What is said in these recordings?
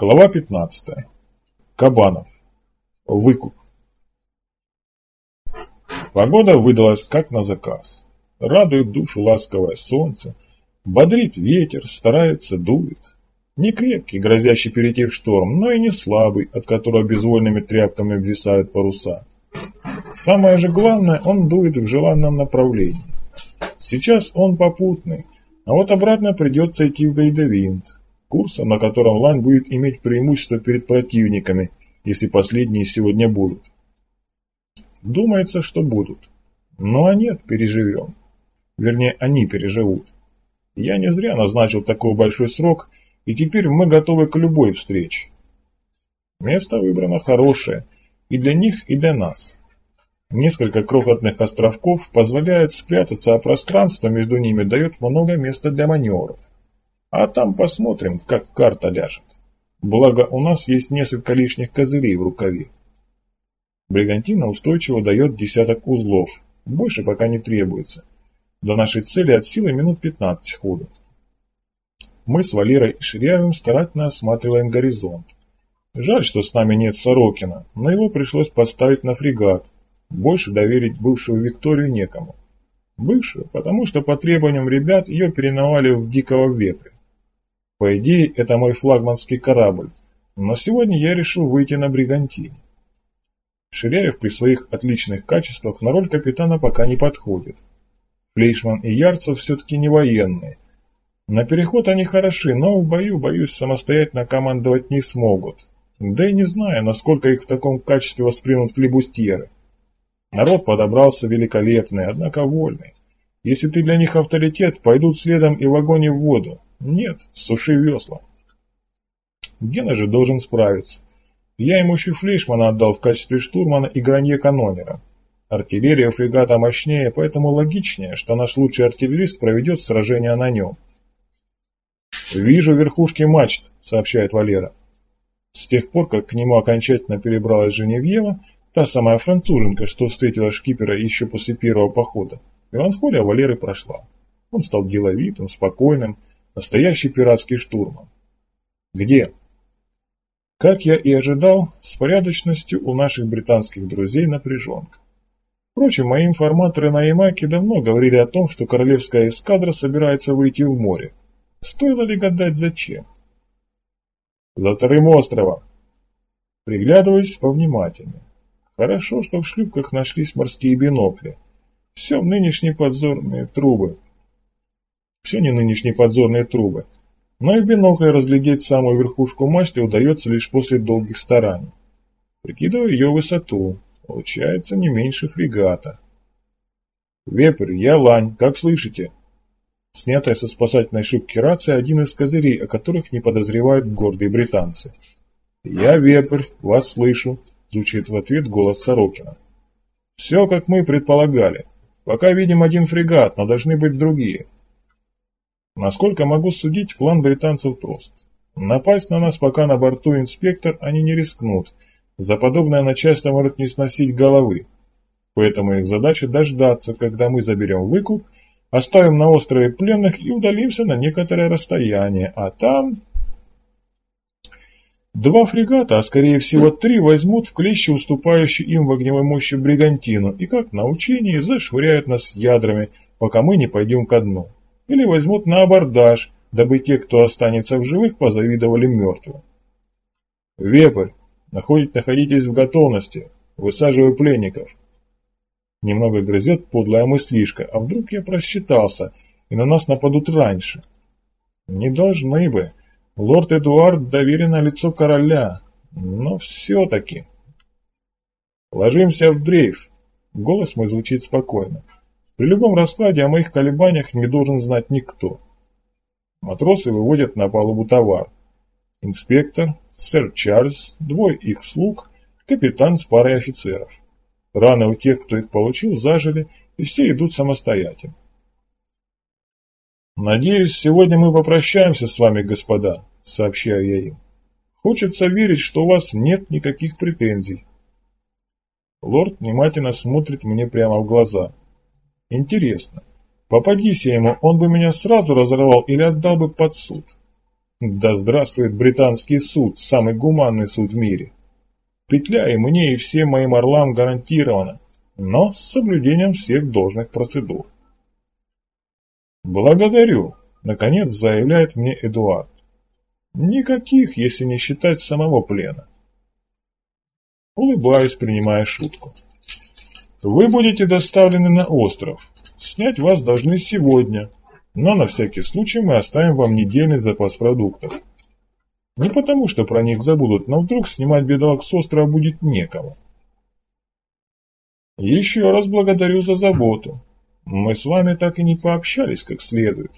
Глава 15. Кабанов. Выкуп. Погода выдалась как на заказ. Радует душу ласковое солнце, бодрит ветер, старается, дует. Не крепкий, грозящий перейти в шторм, но и не слабый, от которого безвольными тряпками обвисают паруса. Самое же главное, он дует в желанном направлении. Сейчас он попутный, а вот обратно придется идти в Гайдовинт курсом, на котором Лань будет иметь преимущество перед противниками, если последние сегодня будут. Думается, что будут. Ну а нет, переживем. Вернее, они переживут. Я не зря назначил такой большой срок, и теперь мы готовы к любой встрече. Место выбрано хорошее, и для них, и для нас. Несколько крохотных островков позволяют спрятаться, а пространство между ними дает много места для маневров. А там посмотрим, как карта ляжет. Благо, у нас есть несколько лишних козырей в рукаве. Бригантина устойчиво дает десяток узлов. Больше пока не требуется. До нашей цели от силы минут 15 ходу. Мы с Валерой и Ширяевым старательно осматриваем горизонт. Жаль, что с нами нет Сорокина, но его пришлось поставить на фрегат. Больше доверить бывшую Викторию некому. Бывшую, потому что по требованиям ребят ее переновали в дикого вепря. По идее, это мой флагманский корабль, но сегодня я решил выйти на бригантине. Ширяев при своих отличных качествах на роль капитана пока не подходит. Флейшман и Ярцев все-таки не военные. На переход они хороши, но в бою, боюсь, самостоятельно командовать не смогут. Да и не знаю, насколько их в таком качестве воспримут флибустьеры. Народ подобрался великолепный, однако вольный. Если ты для них авторитет, пойдут следом и в огонь и в воду. Нет, суши весла. Гена же должен справиться. Я ему еще Флейшмана отдал в качестве штурмана и гранье-канонера. Артиллерия фрегата мощнее, поэтому логичнее, что наш лучший артиллерист проведет сражение на нем. «Вижу верхушки мачт», — сообщает Валера. С тех пор, как к нему окончательно перебралась Женевьева, та самая француженка, что встретила шкипера еще после первого похода, меланхолия Валеры прошла. Он стал деловитым, спокойным, Настоящий пиратский штурман. Где? Как я и ожидал, с порядочностью у наших британских друзей напряженка. Впрочем, мои информаторы на Ямайке давно говорили о том, что королевская эскадра собирается выйти в море. Стоило ли гадать зачем? За вторым островом. Приглядываясь повнимательнее. Хорошо, что в шлюпках нашлись морские бинокли. Все нынешние подзорные трубы. Все не нынешние подзорные трубы. Но и в бинокль разглядеть самую верхушку мачты удается лишь после долгих стараний. Прикидываю ее высоту. Получается не меньше фрегата. «Вепрь, я Лань, как слышите?» Снятая со спасательной шибки рация один из козырей, о которых не подозревают гордые британцы. «Я Вепрь, вас слышу», — звучит в ответ голос Сорокина. «Все, как мы предполагали. Пока видим один фрегат, но должны быть другие. Насколько могу судить, план британцев прост. Напасть на нас, пока на борту инспектор, они не рискнут. За подобное начальство может не сносить головы. Поэтому их задача дождаться, когда мы заберем выкуп, оставим на острове пленных и удалимся на некоторое расстояние. А там... Два фрегата, а скорее всего три, возьмут в клещи уступающую им в огневой мощи бригантину и как на учении зашвыряют нас ядрами, пока мы не пойдем ко дну или возьмут на абордаж, дабы те, кто останется в живых, позавидовали мертвым. Вепрь, находить, находитесь в готовности, высаживаю пленников. Немного грызет подлая мыслишка, а вдруг я просчитался, и на нас нападут раньше. Не должны бы. Лорд Эдуард доверено лицо короля, но все-таки. Ложимся в дрейф. Голос мой звучит спокойно. При любом раскладе о моих колебаниях не должен знать никто. Матросы выводят на палубу товар. Инспектор, сэр Чарльз, двое их слуг, капитан с парой офицеров. Раны у тех, кто их получил, зажили, и все идут самостоятельно. «Надеюсь, сегодня мы попрощаемся с вами, господа», — сообщаю я им. «Хочется верить, что у вас нет никаких претензий». Лорд внимательно смотрит мне прямо в глаза. Интересно, попадись я ему, он бы меня сразу разорвал или отдал бы под суд? Да здравствует британский суд, самый гуманный суд в мире. Петля и мне, и всем моим орлам гарантирована, но с соблюдением всех должных процедур. «Благодарю», — наконец заявляет мне Эдуард. «Никаких, если не считать самого плена». Улыбаюсь, принимая шутку. «Вы будете доставлены на остров. Снять вас должны сегодня, но на всякий случай мы оставим вам недельный запас продуктов. Не потому, что про них забудут, но вдруг снимать бедолаг с острова будет некому. Еще раз благодарю за заботу. Мы с вами так и не пообщались как следует.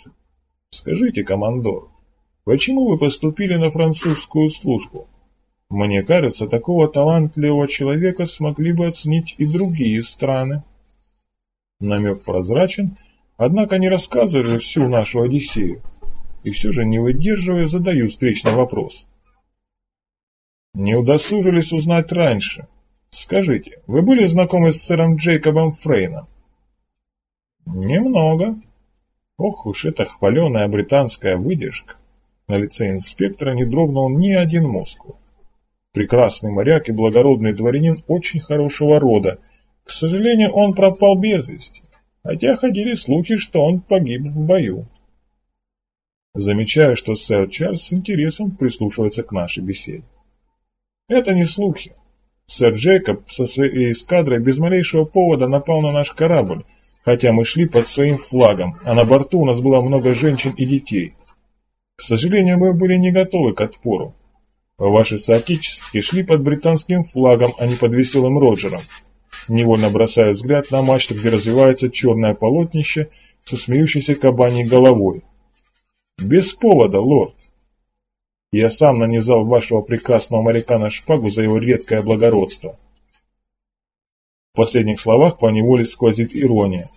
Скажите, командор, почему вы поступили на французскую службу? Мне кажется, такого талантливого человека смогли бы оценить и другие страны. Намек прозрачен, однако не рассказывая всю нашу Одиссею. И все же, не выдерживая, задаю встречный вопрос. Не удосужились узнать раньше. Скажите, вы были знакомы с сэром Джейкобом Фрейном? Немного. Ох уж эта хваленая британская выдержка. На лице инспектора не дрогнул ни один мускул. Прекрасный моряк и благородный дворянин очень хорошего рода. К сожалению, он пропал без вести, хотя ходили слухи, что он погиб в бою. Замечаю, что сэр Чарльз с интересом прислушивается к нашей беседе. Это не слухи. Сэр Джейкоб со своей эскадрой без малейшего повода напал на наш корабль, хотя мы шли под своим флагом, а на борту у нас было много женщин и детей. К сожалению, мы были не готовы к отпору. Ваши соотечественники шли под британским флагом, а не под веселым Роджером. Невольно бросаю взгляд на мачту, где развивается черное полотнище со смеющейся кабаней головой. Без повода, лорд. Я сам нанизал вашего прекрасного моряка на шпагу за его редкое благородство. В последних словах по неволе сквозит ирония.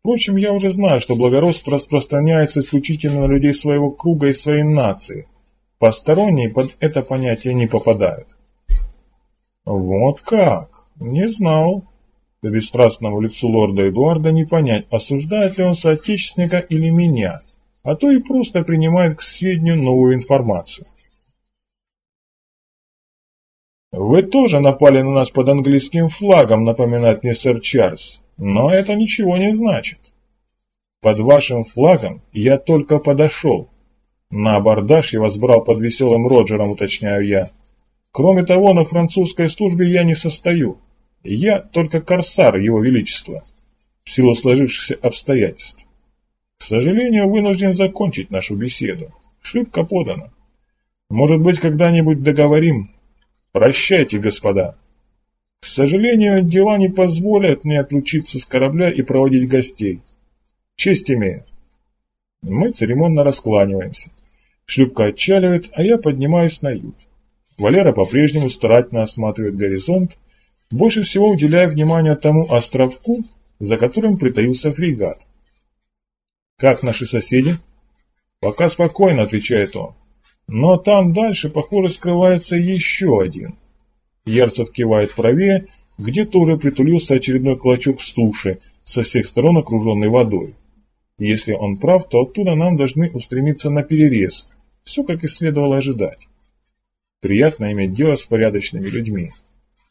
Впрочем, я уже знаю, что благородство распространяется исключительно на людей своего круга и своей нации. Посторонние под это понятие не попадают. Вот как? Не знал. По бесстрастному лицу лорда Эдуарда не понять, осуждает ли он соотечественника или меня – а то и просто принимает к сведению новую информацию. «Вы тоже напали на нас под английским флагом», напоминает мне сэр Чарльз, «но это ничего не значит. Под вашим флагом я только подошел. На абордаж я вас брал под веселым Роджером, уточняю я. Кроме того, на французской службе я не состою. Я только корсар его величества, в силу сложившихся обстоятельств. К сожалению, вынужден закончить нашу беседу. Шлюпка подана. Может быть, когда-нибудь договорим. Прощайте, господа. К сожалению, дела не позволят мне отлучиться с корабля и проводить гостей. Честь имею. Мы церемонно раскланиваемся. Шлюпка отчаливает, а я поднимаюсь на ют. Валера по-прежнему старательно осматривает горизонт, больше всего уделяя внимание тому островку, за которым притаился фрегат. «Как наши соседи?» «Пока спокойно», — отвечает он. «Но там дальше, похоже, скрывается еще один». Ярцев кивает правее, где тоже притулился очередной клочок суши, со всех сторон окруженный водой. Если он прав, то оттуда нам должны устремиться на перерез. Все, как и следовало ожидать. Приятно иметь дело с порядочными людьми.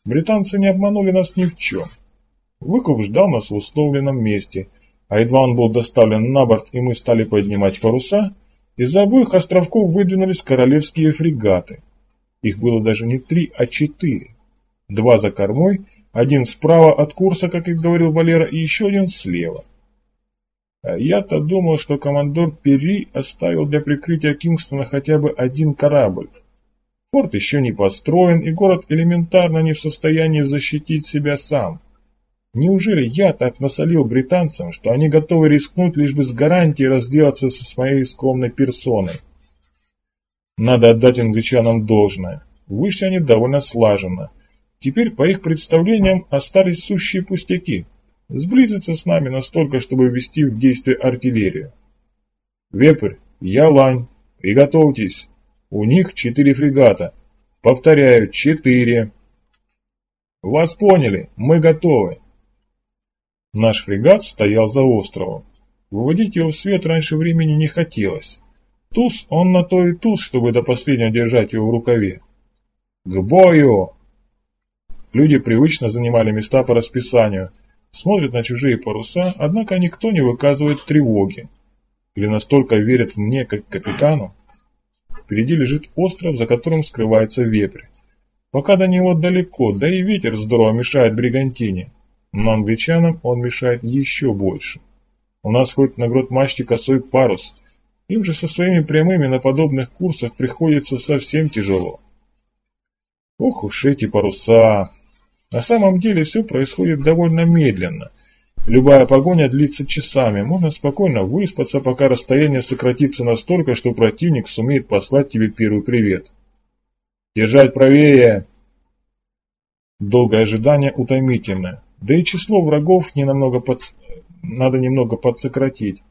Британцы не обманули нас ни в чем. Выкуп ждал нас в условленном месте – а едва он был доставлен на борт и мы стали поднимать паруса, из-за обоих островков выдвинулись королевские фрегаты. Их было даже не три, а четыре. Два за кормой, один справа от курса, как и говорил Валера, и еще один слева. А я-то думал, что командор Перри оставил для прикрытия Кингстона хотя бы один корабль. Порт еще не построен, и город элементарно не в состоянии защитить себя сам. Неужели я так насолил британцам, что они готовы рискнуть лишь бы с гарантией разделаться со своей скромной персоной? Надо отдать англичанам должное. Вышли они довольно слаженно. Теперь, по их представлениям, остались сущие пустяки. Сблизиться с нами настолько, чтобы ввести в действие артиллерию. Вепрь, я лань, приготовьтесь. У них четыре фрегата. Повторяю, четыре. Вас поняли, мы готовы. Наш фрегат стоял за островом. Выводить его в свет раньше времени не хотелось. Туз он на то и туз, чтобы до последнего держать его в рукаве. «К бою!» Люди привычно занимали места по расписанию, смотрят на чужие паруса, однако никто не выказывает тревоги. Или настолько верят мне, как капитану. Впереди лежит остров, за которым скрывается вепрь. Пока до него далеко, да и ветер здорово мешает бригантине. Но англичанам он мешает еще больше. У нас хоть на грот мачте косой парус. Им же со своими прямыми на подобных курсах приходится совсем тяжело. Ох уж эти паруса! На самом деле все происходит довольно медленно. Любая погоня длится часами, можно спокойно выспаться, пока расстояние сократится настолько, что противник сумеет послать тебе первый привет. «Держать правее!» Долгое ожидание утомительное, да и число врагов не намного под... надо немного подсократить,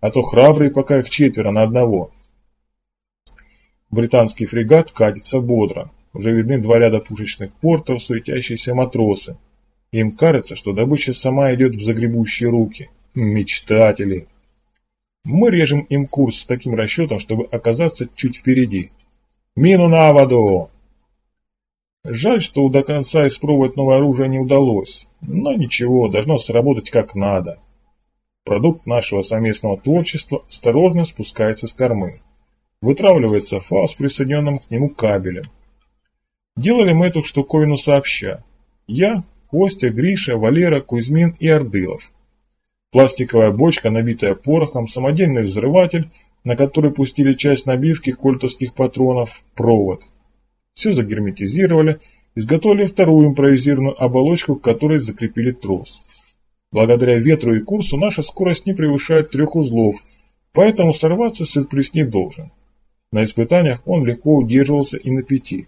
а то храбрые пока их четверо на одного. Британский фрегат катится бодро. Уже видны два ряда пушечных портов, суетящиеся матросы. Им кажется, что добыча сама идет в загребущие руки. Мечтатели. Мы режем им курс с таким расчетом, чтобы оказаться чуть впереди. Мину на воду! Жаль, что до конца испробовать новое оружие не удалось. Но ничего, должно сработать как надо. Продукт нашего совместного творчества осторожно спускается с кормы. Вытравливается фаз, присоединенным к нему кабелем. Делали мы эту штуковину сообща. Я, Костя, Гриша, Валера, Кузьмин и Ордылов. Пластиковая бочка, набитая порохом, самодельный взрыватель, на который пустили часть набивки кольтовских патронов, провод. Все загерметизировали, изготовили вторую импровизированную оболочку, к которой закрепили трос. Благодаря ветру и курсу наша скорость не превышает трех узлов, поэтому сорваться сюрприз не должен. На испытаниях он легко удерживался и на пяти.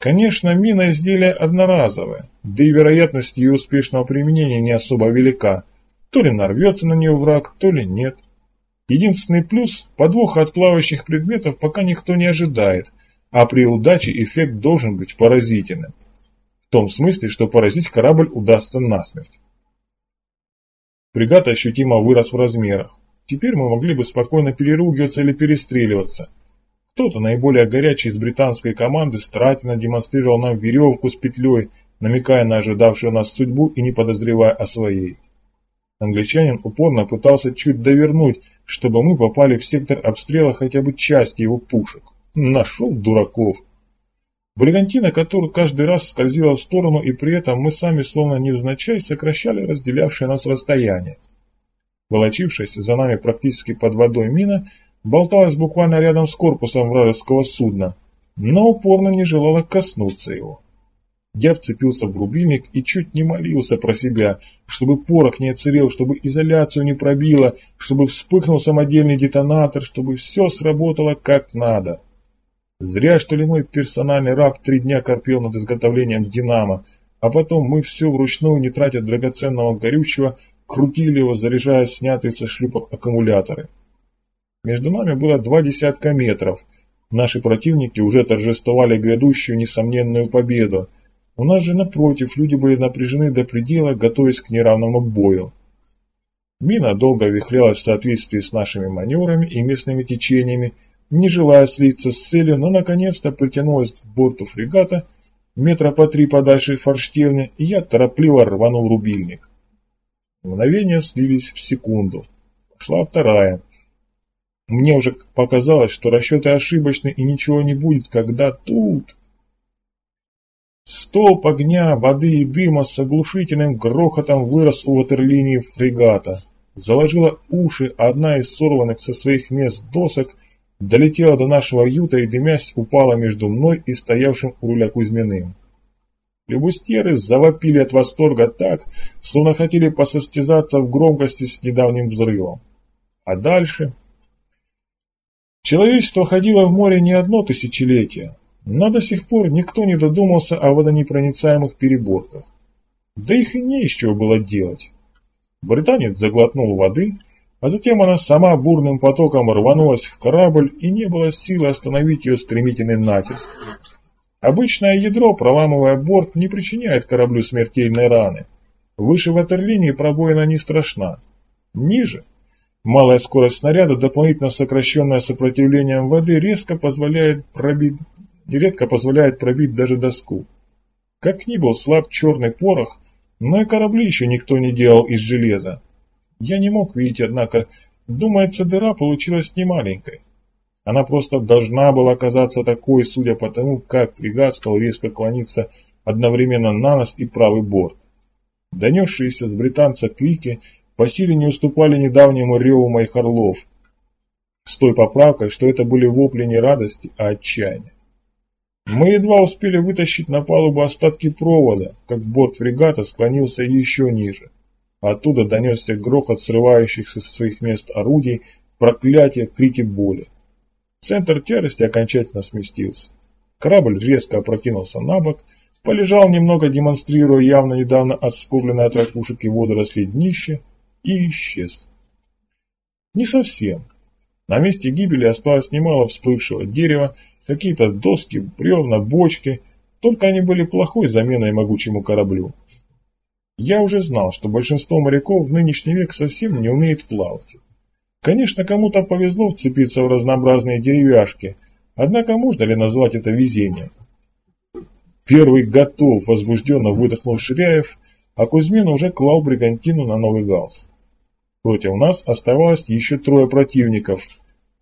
Конечно, мина изделие одноразовое, да и вероятность ее успешного применения не особо велика. То ли нарвется на нее враг, то ли нет. Единственный плюс – подвоха от плавающих предметов пока никто не ожидает, а при удаче эффект должен быть поразительным. В том смысле, что поразить корабль удастся насмерть. Фрегат ощутимо вырос в размерах. Теперь мы могли бы спокойно переругиваться или перестреливаться – кто-то, наиболее горячий из британской команды, старательно демонстрировал нам веревку с петлей, намекая на ожидавшую нас судьбу и не подозревая о своей. Англичанин упорно пытался чуть довернуть, чтобы мы попали в сектор обстрела хотя бы части его пушек. Нашел дураков. Бригантина, которая каждый раз скользила в сторону, и при этом мы сами, словно невзначай, сокращали разделявшее нас расстояние. Волочившись за нами практически под водой мина, болталась буквально рядом с корпусом вражеского судна, но упорно не желала коснуться его. Я вцепился в рубильник и чуть не молился про себя, чтобы порох не оцарел, чтобы изоляцию не пробило, чтобы вспыхнул самодельный детонатор, чтобы все сработало как надо. Зря, что ли, мой персональный раб три дня корпел над изготовлением «Динамо», а потом мы все вручную, не тратя драгоценного горючего, крутили его, заряжая снятые со шлюпок аккумуляторы. Между нами было два десятка метров. Наши противники уже торжествовали грядущую несомненную победу. У нас же, напротив, люди были напряжены до предела, готовясь к неравному бою. Мина долго вихрялась в соответствии с нашими маневрами и местными течениями, не желая слиться с целью, но наконец-то притянулась к борту фрегата, метра по три подальше форштевня, и я торопливо рванул рубильник. Мгновения слились в секунду. Пошла вторая. Мне уже показалось, что расчеты ошибочны и ничего не будет, когда тут... Столб огня, воды и дыма с оглушительным грохотом вырос у ватерлинии фрегата. Заложила уши, одна из сорванных со своих мест досок долетела до нашего юта и, дымясь, упала между мной и стоявшим у руля Кузьминым. Любустеры завопили от восторга так, словно хотели посостязаться в громкости с недавним взрывом. А дальше Человечество ходило в море не одно тысячелетие, но до сих пор никто не додумался о водонепроницаемых переборках. Да их и не из чего было делать. Британец заглотнул воды, а затем она сама бурным потоком рванулась в корабль, и не было силы остановить ее стремительный натиск. Обычное ядро, проламывая борт, не причиняет кораблю смертельной раны. Выше ватерлинии пробоина не страшна. Ниже Малая скорость снаряда, дополнительно сокращенная сопротивлением воды, резко позволяет пробить, редко позволяет пробить даже доску. Как ни был слаб черный порох, но и корабли еще никто не делал из железа. Я не мог видеть, однако, думается, дыра получилась не маленькой. Она просто должна была оказаться такой, судя по тому, как фрегат стал резко клониться одновременно на нос и правый борт. Донесшиеся с британца крики по силе не уступали недавнему реву моих орлов, с той поправкой, что это были вопли не радости, а отчаяния. Мы едва успели вытащить на палубу остатки провода, как борт фрегата склонился еще ниже. Оттуда донесся грохот срывающихся со своих мест орудий, проклятие, крики боли. Центр тяжести окончательно сместился. Корабль резко опрокинулся на бок, полежал немного, демонстрируя явно недавно отскобленное от ракушек и водорослей днище, и исчез. Не совсем. На месте гибели осталось немало всплывшего дерева, какие-то доски, бревна, бочки, только они были плохой заменой могучему кораблю. Я уже знал, что большинство моряков в нынешний век совсем не умеет плавать. Конечно, кому-то повезло вцепиться в разнообразные деревяшки, однако можно ли назвать это везением? Первый готов, возбужденно выдохнул Ширяев, а Кузьмин уже клал бригантину на новый галс. Против нас оставалось еще трое противников,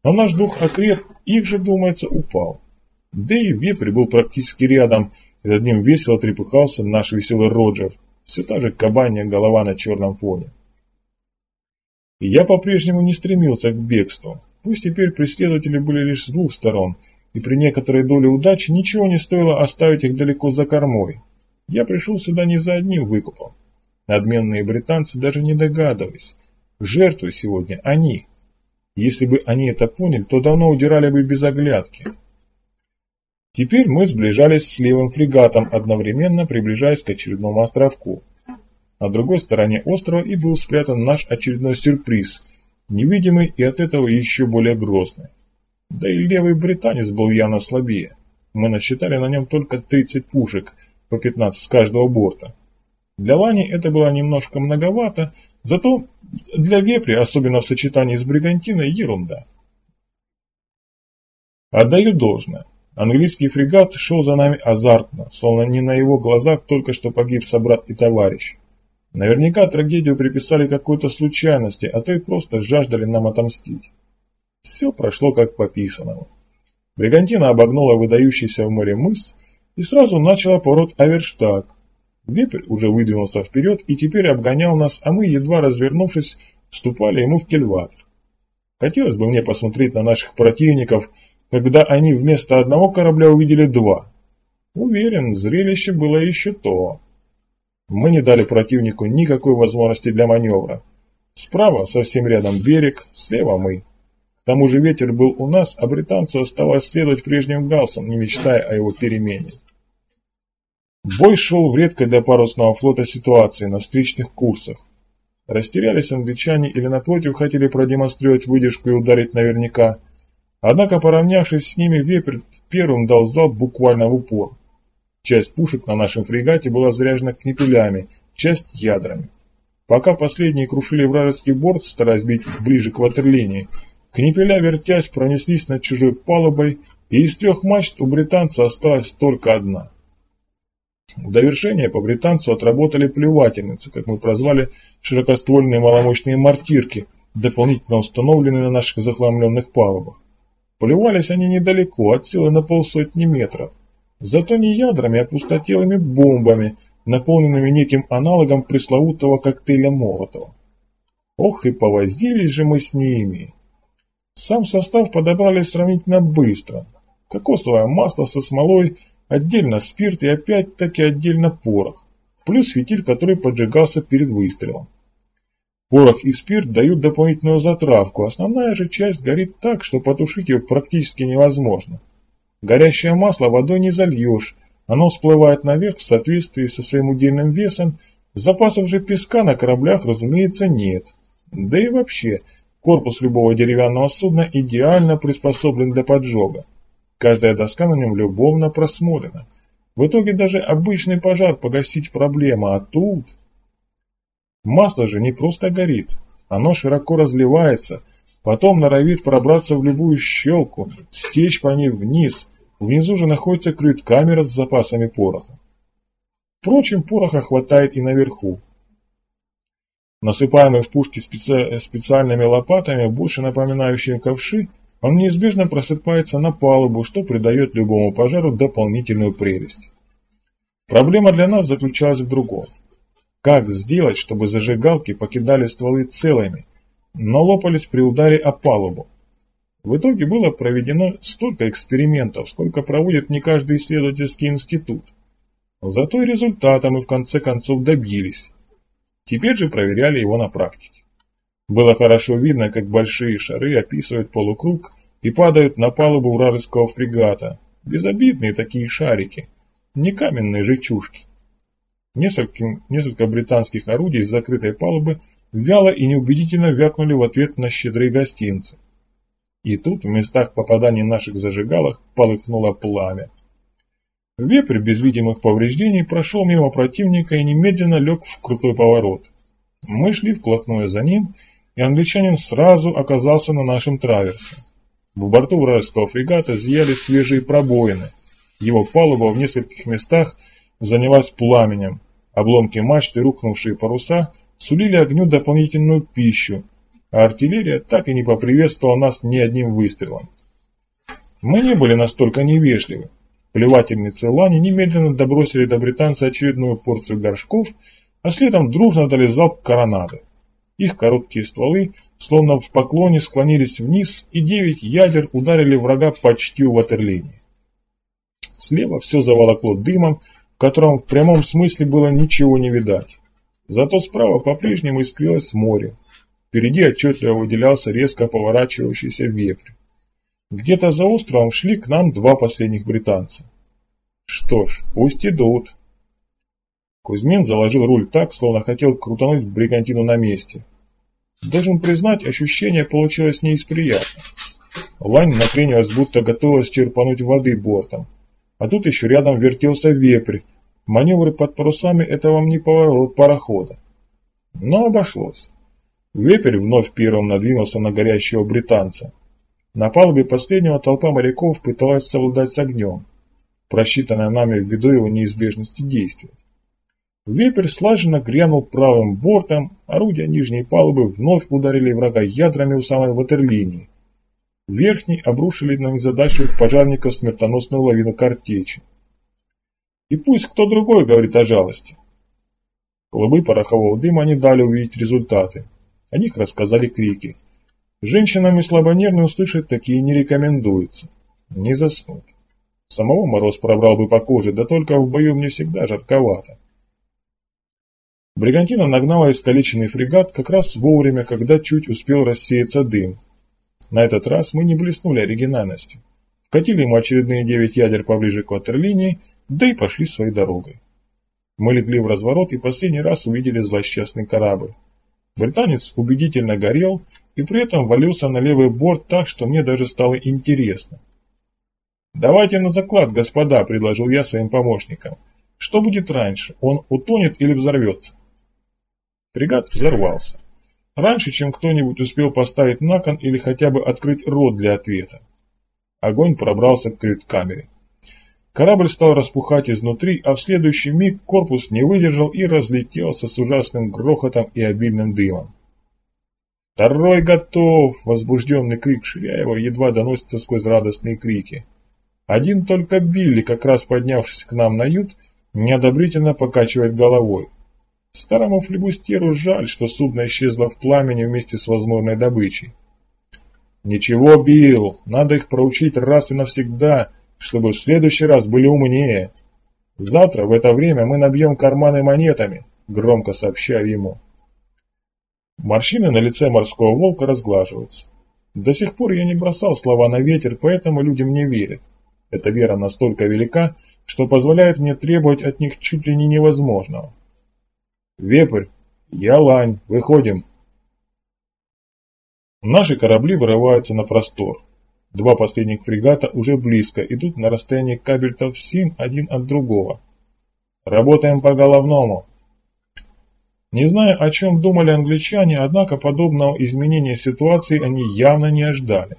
но наш дух окреп, их же, думается, упал. Да и вепрь был практически рядом, и над ним весело трепыхался наш веселый Роджер, все та же кабанья голова на черном фоне. И я по-прежнему не стремился к бегству, пусть теперь преследователи были лишь с двух сторон, и при некоторой доле удачи ничего не стоило оставить их далеко за кормой. Я пришел сюда не за одним выкупом. Надменные британцы даже не догадывались. Жертвы сегодня они. Если бы они это поняли, то давно удирали бы без оглядки. Теперь мы сближались с левым фрегатом, одновременно приближаясь к очередному островку. На другой стороне острова и был спрятан наш очередной сюрприз, невидимый и от этого еще более грозный. Да и левый британец был явно слабее. Мы насчитали на нем только 30 пушек, по 15 с каждого борта. Для Лани это было немножко многовато, зато для Вепри, особенно в сочетании с Бригантиной, ерунда. Отдаю должное. Английский фрегат шел за нами азартно, словно не на его глазах только что погиб собрат и товарищ. Наверняка трагедию приписали какой-то случайности, а то и просто жаждали нам отомстить. Все прошло как по писанному. Бригантина обогнула выдающийся в море мыс и сразу начала поворот Аверштаг, Вепрь уже выдвинулся вперед и теперь обгонял нас, а мы, едва развернувшись, вступали ему в кельватор. Хотелось бы мне посмотреть на наших противников, когда они вместо одного корабля увидели два. Уверен, зрелище было еще то. Мы не дали противнику никакой возможности для маневра. Справа совсем рядом берег, слева мы. К тому же ветер был у нас, а британцу оставалось следовать прежним галсом, не мечтая о его перемене. Бой шел в редкой для парусного флота ситуации на встречных курсах. Растерялись англичане или напротив хотели продемонстрировать выдержку и ударить наверняка. Однако, поравнявшись с ними, вепрь первым дал залп буквально в упор. Часть пушек на нашем фрегате была заряжена кнепелями, часть ядрами. Пока последние крушили вражеский борт, стараясь бить ближе к ватерлинии, кнепеля, вертясь, пронеслись над чужой палубой, и из трех мачт у британца осталась только одна – в довершение по британцу отработали плевательницы, как мы прозвали широкоствольные маломощные мортирки, дополнительно установленные на наших захламленных палубах. Плевались они недалеко, от силы на полсотни метров. Зато не ядрами, а пустотелыми бомбами, наполненными неким аналогом пресловутого коктейля Молотова. Ох и повозились же мы с ними. Сам состав подобрали сравнительно быстро. Кокосовое масло со смолой – Отдельно спирт и опять-таки отдельно порох, плюс фитиль, который поджигался перед выстрелом. Порох и спирт дают дополнительную затравку, основная же часть горит так, что потушить ее практически невозможно. Горящее масло водой не зальешь, оно всплывает наверх в соответствии со своим удельным весом, запасов же песка на кораблях, разумеется, нет. Да и вообще, корпус любого деревянного судна идеально приспособлен для поджога. Каждая доска на нем любовно просмотрена. В итоге даже обычный пожар погасить проблема, а тут... Масло же не просто горит. Оно широко разливается, потом норовит пробраться в любую щелку, стечь по ней вниз. Внизу же находится крыт-камера с запасами пороха. Впрочем, пороха хватает и наверху. Насыпаемый в пушки специ... специальными лопатами, больше напоминающими ковши, он неизбежно просыпается на палубу, что придает любому пожару дополнительную прелесть. Проблема для нас заключалась в другом. Как сделать, чтобы зажигалки покидали стволы целыми, но лопались при ударе о палубу? В итоге было проведено столько экспериментов, сколько проводит не каждый исследовательский институт. Зато и результата мы в конце концов добились. Теперь же проверяли его на практике. Было хорошо видно, как большие шары описывают полукруг и падают на палубу вражеского фрегата. Безобидные такие шарики, не каменные жечушки. Несколько, несколько британских орудий с закрытой палубы вяло и неубедительно вякнули в ответ на щедрые гостинцы. И тут в местах попадания наших зажигалок полыхнуло пламя. Вепрь без видимых повреждений прошел мимо противника и немедленно лег в крутой поворот. Мы шли вплотную за ним и англичанин сразу оказался на нашем траверсе. В борту вражеского фрегата зияли свежие пробоины. Его палуба в нескольких местах занялась пламенем. Обломки мачты, рухнувшие паруса, сулили огню дополнительную пищу, а артиллерия так и не поприветствовала нас ни одним выстрелом. Мы не были настолько невежливы. Плевательницы Лани немедленно добросили до британца очередную порцию горшков, а следом дружно дали залп коронады. Их короткие стволы, словно в поклоне, склонились вниз, и девять ядер ударили врага почти у ватерлинии. Слева все заволокло дымом, в котором в прямом смысле было ничего не видать. Зато справа по-прежнему искрилось море. Впереди отчетливо выделялся резко поворачивающийся вепрь. Где-то за островом шли к нам два последних британца. Что ж, пусть идут. Кузьмин заложил руль так, словно хотел крутануть бригантину на месте. Должен признать, ощущение получилось не из приятных. Лань накренилась, будто готовилась черпануть воды бортом. А тут еще рядом вертелся вепрь. Маневры под парусами – это вам не поворот парохода. Но обошлось. Вепрь вновь первым надвинулся на горящего британца. На палубе последнего толпа моряков пыталась совладать с огнем, просчитанная нами ввиду его неизбежности действия. Вепрь слаженно грянул правым бортом, орудия нижней палубы вновь ударили врага ядрами у самой ватерлинии. Верхний обрушили на незадачливых пожарников смертоносную лавину картечи. И пусть кто другой говорит о жалости. Клубы порохового дыма не дали увидеть результаты. О них рассказали крики. Женщинам и слабонервным услышать такие не рекомендуется. Не заснуть. Самого мороз пробрал бы по коже, да только в бою мне всегда жарковато. Бригантина нагнала искалеченный фрегат как раз вовремя, когда чуть успел рассеяться дым. На этот раз мы не блеснули оригинальностью. Вкатили ему очередные девять ядер поближе к ватерлинии, да и пошли своей дорогой. Мы легли в разворот и последний раз увидели злосчастный корабль. Британец убедительно горел и при этом валился на левый борт так, что мне даже стало интересно. «Давайте на заклад, господа», — предложил я своим помощникам. «Что будет раньше, он утонет или взорвется?» Фрегат взорвался. Раньше, чем кто-нибудь успел поставить на кон или хотя бы открыть рот для ответа. Огонь пробрался к кают-камере. Корабль стал распухать изнутри, а в следующий миг корпус не выдержал и разлетелся с ужасным грохотом и обильным дымом. «Второй готов!» — возбужденный крик Ширяева едва доносится сквозь радостные крики. Один только Билли, как раз поднявшись к нам на ют, неодобрительно покачивает головой. Старому флебустеру жаль, что судно исчезло в пламени вместе с возможной добычей. Ничего, Билл, надо их проучить раз и навсегда, чтобы в следующий раз были умнее. Завтра в это время мы набьем карманы монетами, громко сообщаю ему. Морщины на лице морского волка разглаживаются. До сих пор я не бросал слова на ветер, поэтому люди мне верят. Эта вера настолько велика, что позволяет мне требовать от них чуть ли не невозможного. Вепрь, я лань, выходим. Наши корабли вырываются на простор. Два последних фрегата уже близко, идут на расстоянии кабельтов син один от другого. Работаем по головному. Не знаю, о чем думали англичане, однако подобного изменения ситуации они явно не ожидали.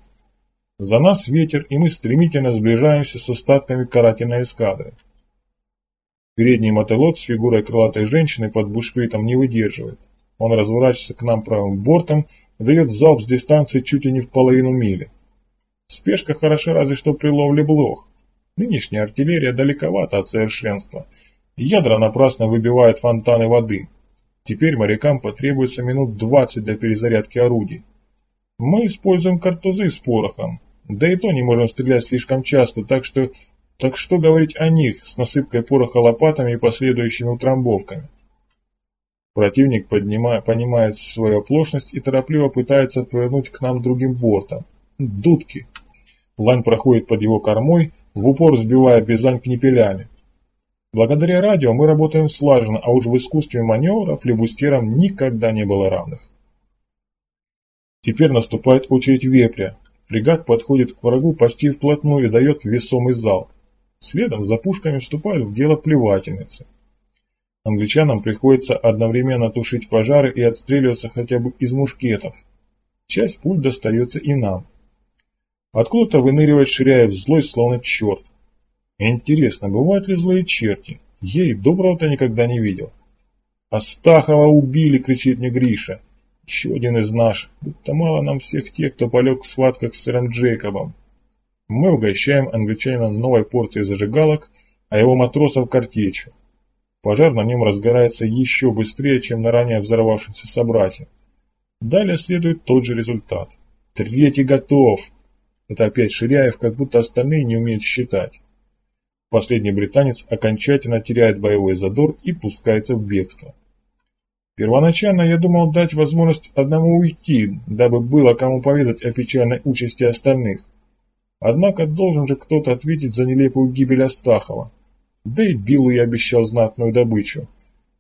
За нас ветер, и мы стремительно сближаемся с остатками карательной эскадры. Передний мотылот с фигурой крылатой женщины под бушпритом не выдерживает. Он разворачивается к нам правым бортом дает залп с дистанции чуть ли не в половину мили. Спешка хороша разве что при ловле блох. Нынешняя артиллерия далековата от совершенства. Ядра напрасно выбивают фонтаны воды. Теперь морякам потребуется минут 20 для перезарядки орудий. Мы используем картузы с порохом, да и то не можем стрелять слишком часто, так что, так что говорить о них с насыпкой пороха лопатами и последующими утрамбовками. Противник, поднимая, понимает свою оплошность и торопливо пытается повернуть к нам другим бортом. Дудки. Лань проходит под его кормой, в упор сбивая Бизань кнепелями. Благодаря радио мы работаем слаженно, а уж в искусстве маневров флебустерам никогда не было равных. Теперь наступает очередь вепря. Фрегат подходит к врагу почти вплотную и дает весомый залп. Следом за пушками вступают в дело плевательницы. Англичанам приходится одновременно тушить пожары и отстреливаться хотя бы из мушкетов. Часть пуль достается и нам. Откуда-то выныривает Ширяев злой, словно черт. Интересно, бывают ли злые черти? Ей доброго-то никогда не видел. «Астахова убили!» — кричит мне Гриша. Еще один из наших. Будто мало нам всех тех, кто полег в схватках с сэром Джейкобом. Мы угощаем англичанина новой порцией зажигалок, а его матросов картечью. Пожар на нем разгорается еще быстрее, чем на ранее взорвавшемся собрате. Далее следует тот же результат. Третий готов. Это опять Ширяев, как будто остальные не умеют считать. Последний британец окончательно теряет боевой задор и пускается в бегство. Первоначально я думал дать возможность одному уйти, дабы было кому поведать о печальной участи остальных. Однако должен же кто-то ответить за нелепую гибель Астахова. Да и Биллу я обещал знатную добычу.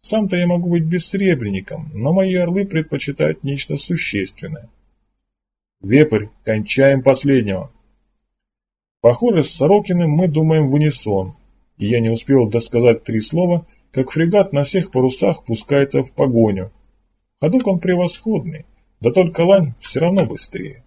Сам-то я могу быть бессребренником, но мои орлы предпочитают нечто существенное. Вепрь, кончаем последнего. Похоже, с Сорокиным мы думаем в унисон, и я не успел досказать три слова, как фрегат на всех парусах пускается в погоню. Ходок он превосходный, да только лань все равно быстрее.